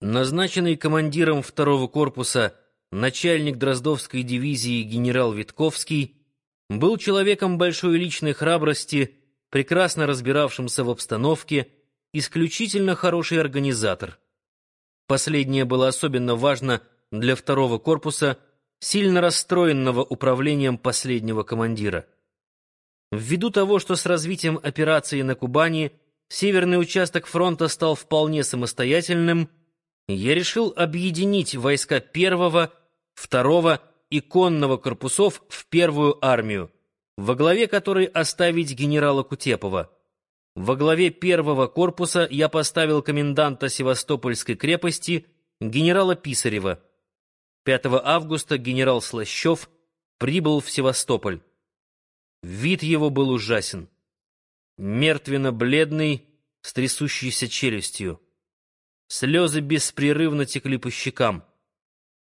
Назначенный командиром второго корпуса начальник Дроздовской дивизии генерал Витковский был человеком большой личной храбрости, прекрасно разбиравшимся в обстановке, исключительно хороший организатор. Последнее было особенно важно для второго корпуса, сильно расстроенного управлением последнего командира. Ввиду того, что с развитием операции на Кубани северный участок фронта стал вполне самостоятельным, я решил объединить войска первого, второго и конного корпусов в первую армию, во главе которой оставить генерала Кутепова. Во главе первого корпуса я поставил коменданта Севастопольской крепости генерала Писарева. 5 августа генерал Слащев прибыл в Севастополь. Вид его был ужасен. Мертвенно-бледный, с трясущейся челюстью. Слезы беспрерывно текли по щекам.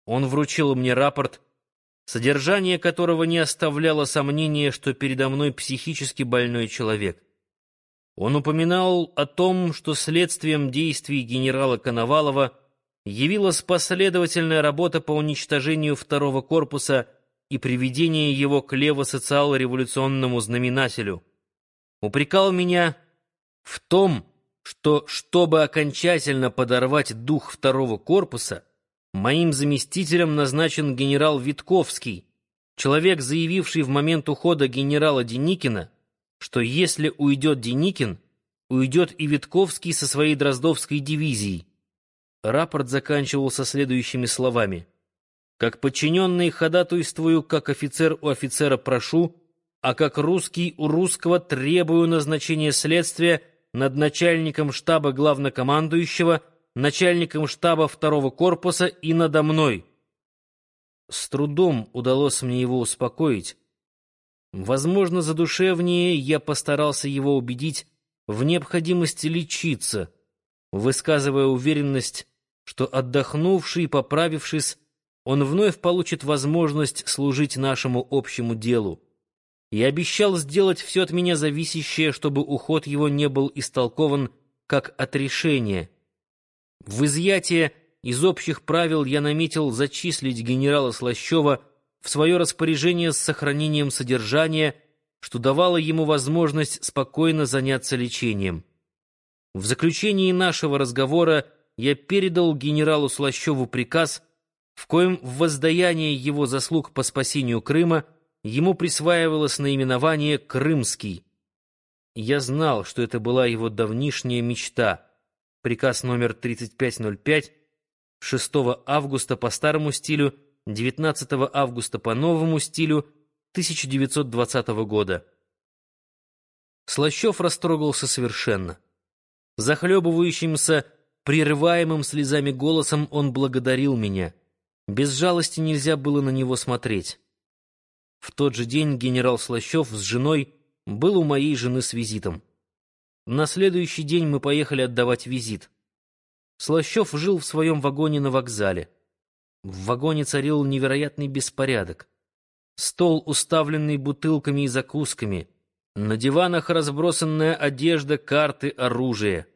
Он вручил мне рапорт, содержание которого не оставляло сомнения, что передо мной психически больной человек. Он упоминал о том, что следствием действий генерала Коновалова явилась последовательная работа по уничтожению второго корпуса и приведение его к лево-социал-революционному знаменателю. Упрекал меня в том, что, чтобы окончательно подорвать дух второго корпуса, моим заместителем назначен генерал Витковский, человек, заявивший в момент ухода генерала Деникина, что если уйдет Деникин, уйдет и Витковский со своей Дроздовской дивизией. Рапорт заканчивался следующими словами. «Как подчиненный ходатайствую, как офицер у офицера прошу, а как русский у русского требую назначения следствия над начальником штаба главнокомандующего, начальником штаба второго корпуса и надо мной. С трудом удалось мне его успокоить. Возможно, задушевнее я постарался его убедить в необходимости лечиться, высказывая уверенность, что отдохнувший и поправившись, он вновь получит возможность служить нашему общему делу и обещал сделать все от меня зависящее, чтобы уход его не был истолкован как отрешение. В изъятие из общих правил я наметил зачислить генерала Слащева в свое распоряжение с сохранением содержания, что давало ему возможность спокойно заняться лечением. В заключении нашего разговора я передал генералу Слащеву приказ, в коем в воздаяние его заслуг по спасению Крыма ему присваивалось наименование «Крымский». Я знал, что это была его давнишняя мечта. Приказ номер 3505 6 августа по старому стилю, 19 августа по новому стилю 1920 года. Слащев растрогался совершенно. Захлебывающимся, прерываемым слезами голосом он благодарил меня. Без жалости нельзя было на него смотреть. В тот же день генерал Слащев с женой был у моей жены с визитом. На следующий день мы поехали отдавать визит. Слащев жил в своем вагоне на вокзале. В вагоне царил невероятный беспорядок. Стол, уставленный бутылками и закусками. На диванах разбросанная одежда, карты, оружие.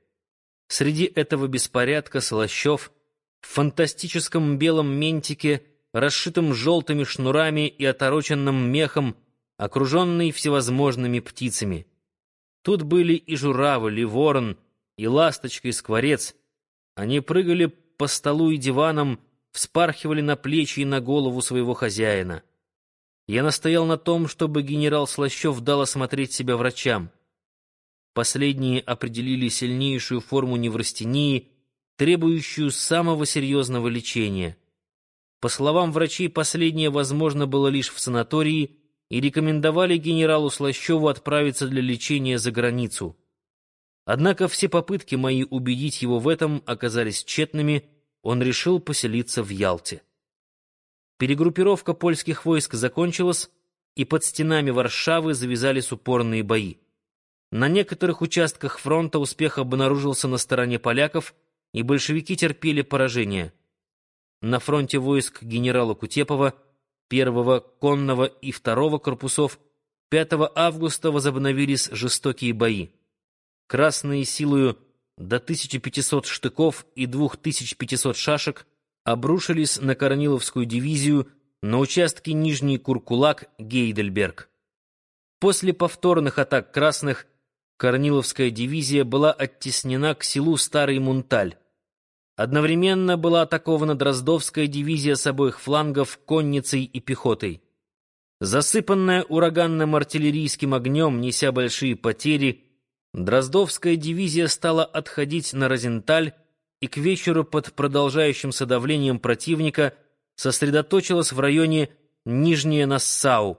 Среди этого беспорядка Слащев в фантастическом белом ментике расшитым желтыми шнурами и отороченным мехом, окруженный всевозможными птицами. Тут были и журавль, и ворон, и ласточка, и скворец. Они прыгали по столу и диванам, вспархивали на плечи и на голову своего хозяина. Я настоял на том, чтобы генерал Слащев дал осмотреть себя врачам. Последние определили сильнейшую форму неврастении, требующую самого серьезного лечения. По словам врачей, последнее возможно было лишь в санатории и рекомендовали генералу Слащеву отправиться для лечения за границу. Однако все попытки мои убедить его в этом оказались тщетными, он решил поселиться в Ялте. Перегруппировка польских войск закончилась, и под стенами Варшавы завязались упорные бои. На некоторых участках фронта успех обнаружился на стороне поляков, и большевики терпели поражение на фронте войск генерала Кутепова, первого конного и второго корпусов 5 августа возобновились жестокие бои. Красные силою до 1500 штыков и 2500 шашек обрушились на Корниловскую дивизию на участке Нижний Куркулак-Гейдельберг. После повторных атак красных Корниловская дивизия была оттеснена к селу Старый Мунталь. Одновременно была атакована Дроздовская дивизия с обоих флангов конницей и пехотой. Засыпанная ураганным артиллерийским огнем, неся большие потери, Дроздовская дивизия стала отходить на Розенталь и к вечеру под продолжающимся давлением противника сосредоточилась в районе Нижнее Нассау.